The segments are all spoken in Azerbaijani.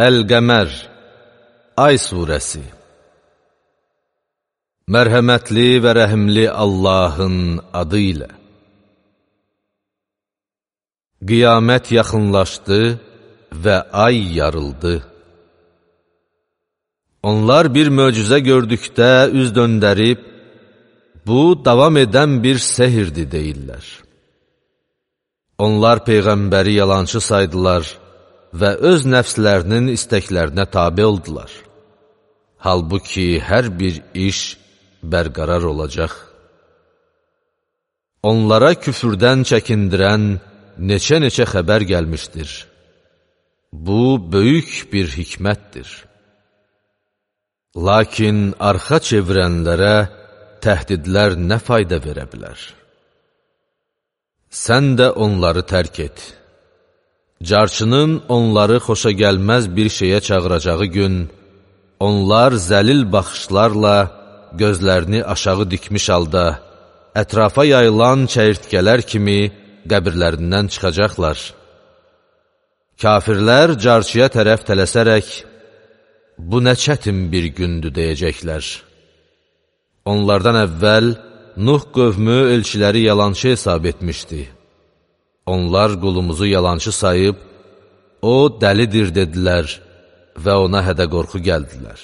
Əl-Qəmər Ay surəsi Mərhəmətli və rəhimli Allahın adı ilə Qiyamət yaxınlaşdı və ay yarıldı. Onlar bir möcüzə gördükdə üz döndərib, bu davam edən bir sehirdi deyirlər. Onlar Peyğəmbəri yalancı saydılar və öz nəfslərinin istəklərinə tabi oldular. Halbuki hər bir iş bərqərar olacaq. Onlara küfürdən çəkindirən neçə-neçə xəbər gəlmişdir. Bu, böyük bir hikmətdir. Lakin arxa çevirənlərə təhdidlər nə fayda verə bilər? Sən də onları tərk et. Carçının onları xoşa gəlməz bir şeyə çağıracağı gün, onlar zəlil baxışlarla gözlərini aşağı dikmiş halda, ətrafa yayılan çəyirtkələr kimi qəbirlərindən çıxacaqlar. Kafirlər carçıya tərəf tələsərək, bu nə çətin bir gündür deyəcəklər. Onlardan əvvəl Nuh qövmü elçiləri yalançı hesab etmişdi. Onlar qulumuzu yalançı sayıb, o dəlidir dedilər və ona hədə qorxu gəldilər.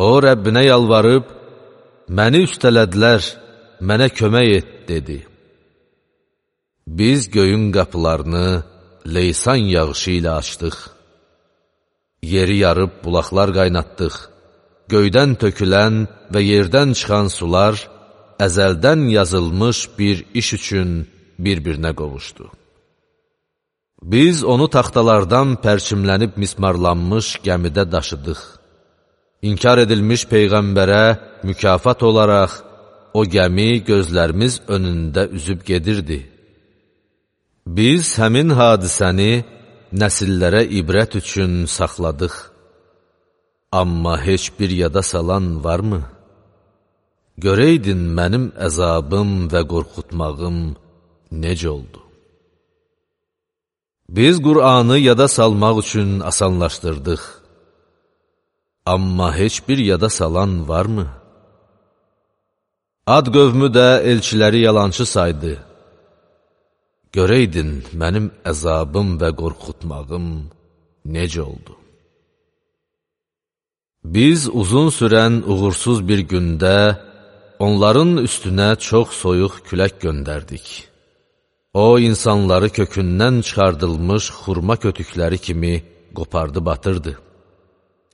O, Rəbbinə yalvarıb, məni üstələdilər, mənə kömək et, dedi. Biz göyün qapılarını leysan yağışı ilə açdıq. Yeri yarıb bulaqlar qaynatdıq. Göydən tökülən və yerdən çıxan sular, əzəldən yazılmış bir iş üçün bir-birinə qovuşdu. Biz onu taxtalardan pərçimlənib mismarlanmış gəmidə daşıdıq. İnkar edilmiş Peyğəmbərə mükafat olaraq o gəmi gözlərimiz önündə üzüb gedirdi. Biz həmin hadisəni nəsillərə ibrət üçün saxladıq. Amma heç bir yada salan varmı? Görəydin mənim əzabım və qorxutmağım necə oldu? Biz Qur'anı yada salmaq üçün asanlaşdırdıq. Amma heç bir yada salan varmı? Ad qövmü də elçiləri yalancı saydı. Görəydin mənim əzabım və qorxutmağım necə oldu? Biz uzun sürən uğursuz bir gündə onların üstünə çox soyuq külək göndərdik. O, insanları kökündən çıxardılmış xurma kötükləri kimi qopardı batırdı.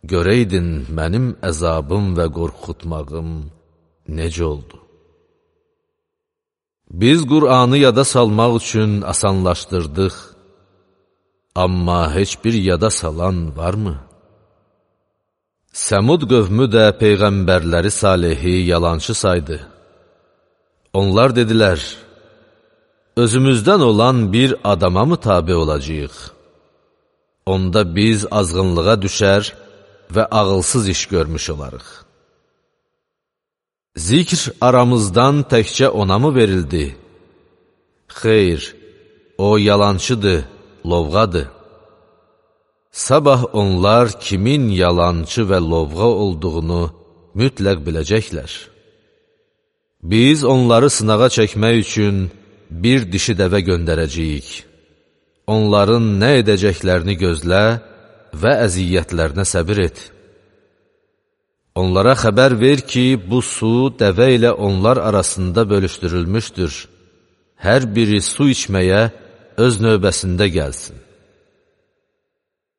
Görəydin mənim əzabım və qorxutmağım necə oldu? Biz Qur'anı yada salmaq üçün asanlaşdırdıq, amma heç bir yada salan varmı? Səmud qövmü də Peyğəmbərləri Salihi yalançı saydı. Onlar dedilər, özümüzdən olan bir adama mı tabi olacaq? Onda biz azğınlığa düşər və ağılsız iş görmüş olarıq. Zikr aramızdan təkcə ona mı verildi? Xeyr, o yalancıdır, lovğadır. Sabah onlar kimin yalancı və lovğa olduğunu mütləq biləcəklər. Biz onları sınağa çəkmək üçün bir dişi dəvə göndərəcəyik. Onların nə edəcəklərini gözlə və əziyyətlərinə səbir et. Onlara xəbər ver ki, bu su dəvə ilə onlar arasında bölüşdürülmüşdür. Hər biri su içməyə öz növbəsində gəlsin.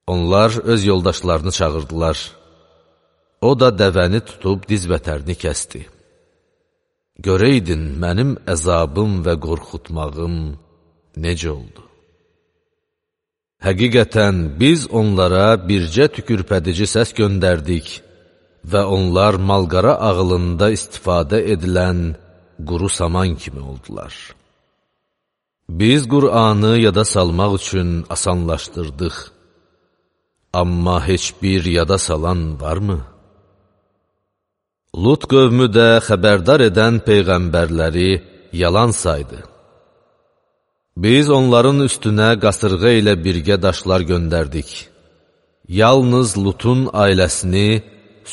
Onlar öz yoldaşlarını çağırdılar. O da dəvəni tutub diz vətərini kəsti. Görəydin mənim əzabım və qorxutmağım necə oldu? Həqiqətən biz onlara bircə tükürpədici səs göndərdik və onlar malqara ağılında istifadə edilən quru saman kimi oldular. Biz Qur'anı yada salmaq üçün asanlaşdırdıq Amma heç bir yada salan varmı? Lut qövmü də xəbərdar edən peyğəmbərləri yalan saydı. Biz onların üstünə qasırğa ilə birgə daşlar göndərdik. Yalnız Lutun ailəsini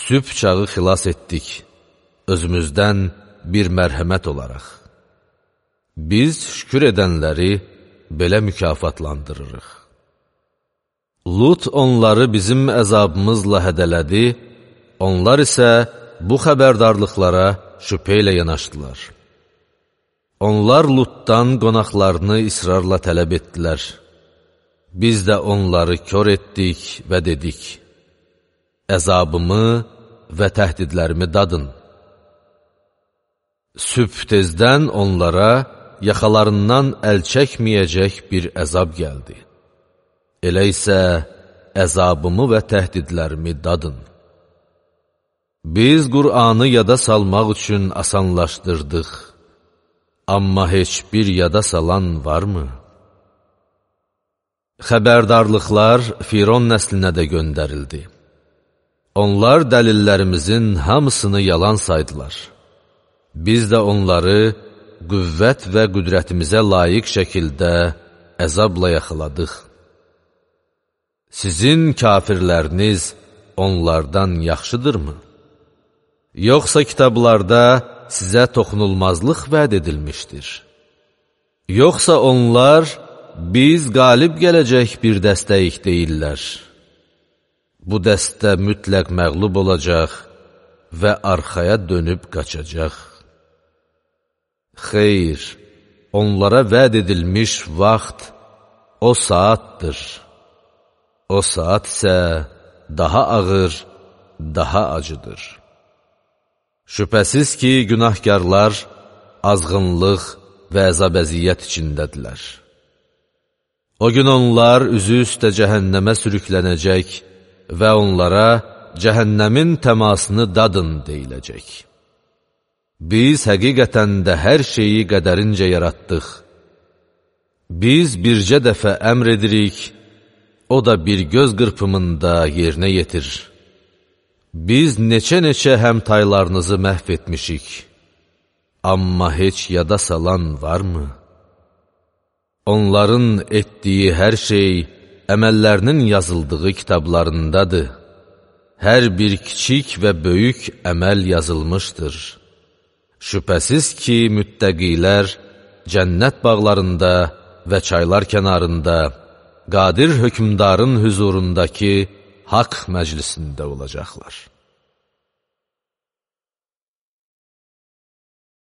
sübh çağı xilas etdik, özümüzdən bir mərhəmət olaraq. Biz şükür edənləri belə mükafatlandırırıq. Lut onları bizim əzabımızla hədələdi, onlar isə bu xəbərdarlıqlara şübhə ilə yanaşdılar. Onlar Lutdan qonaqlarını israrla tələb etdilər. Biz də onları kör etdik və dedik, əzabımı və təhdidlərimi dadın. Sübh tezdən onlara yaxalarından əl çəkməyəcək bir əzab gəldi. Elə isə əzabımı və təhdidlərimi dadın. Biz Qur'anı yada salmaq üçün asanlaşdırdıq. Amma heç bir yada salan varmı? Xəbərdarlıqlar Firon nəslinə də göndərildi. Onlar dəlillərimizin hamısını yalan saydılar. Biz də onları qüvvət və qüdrətimizə layiq şəkildə əzabla yaxaladıq. Sizin kafirləriniz onlardan yaxşıdırmı? Yoxsa kitablarda sizə toxunulmazlıq vəd edilmişdir? Yoxsa onlar biz qalib gələcək bir dəstəyik deyirlər. Bu dəstə mütləq məqlub olacaq və arxaya dönüb qaçacaq. Xeyr, onlara vəd edilmiş vaxt o saatdır. O saat isə daha ağır, daha acıdır. Şübhəsiz ki, günahkarlar azğınlıq və əzab-əziyyət içindədirlər. O gün onlar üzü üstə cəhənnəmə sürüklənəcək və onlara cəhənnəmin təmasını dadın deyiləcək. Biz həqiqətən də hər şeyi qədərincə yaratdıq. Biz bircə dəfə əmr edirik, o da bir göz qırpımında yerinə yetir. Biz neçə-neçə həmtaylarınızı məhv etmişik, amma heç yada salan varmı? Onların etdiyi hər şey əməllərinin yazıldığı kitablarındadır. Hər bir kiçik və böyük əməl yazılmışdır. Şübhəsiz ki, müttəqilər cənnət bağlarında və çaylar kənarında, qadir hökmdarın hüzurundakı haqq məclisində olacaqlar.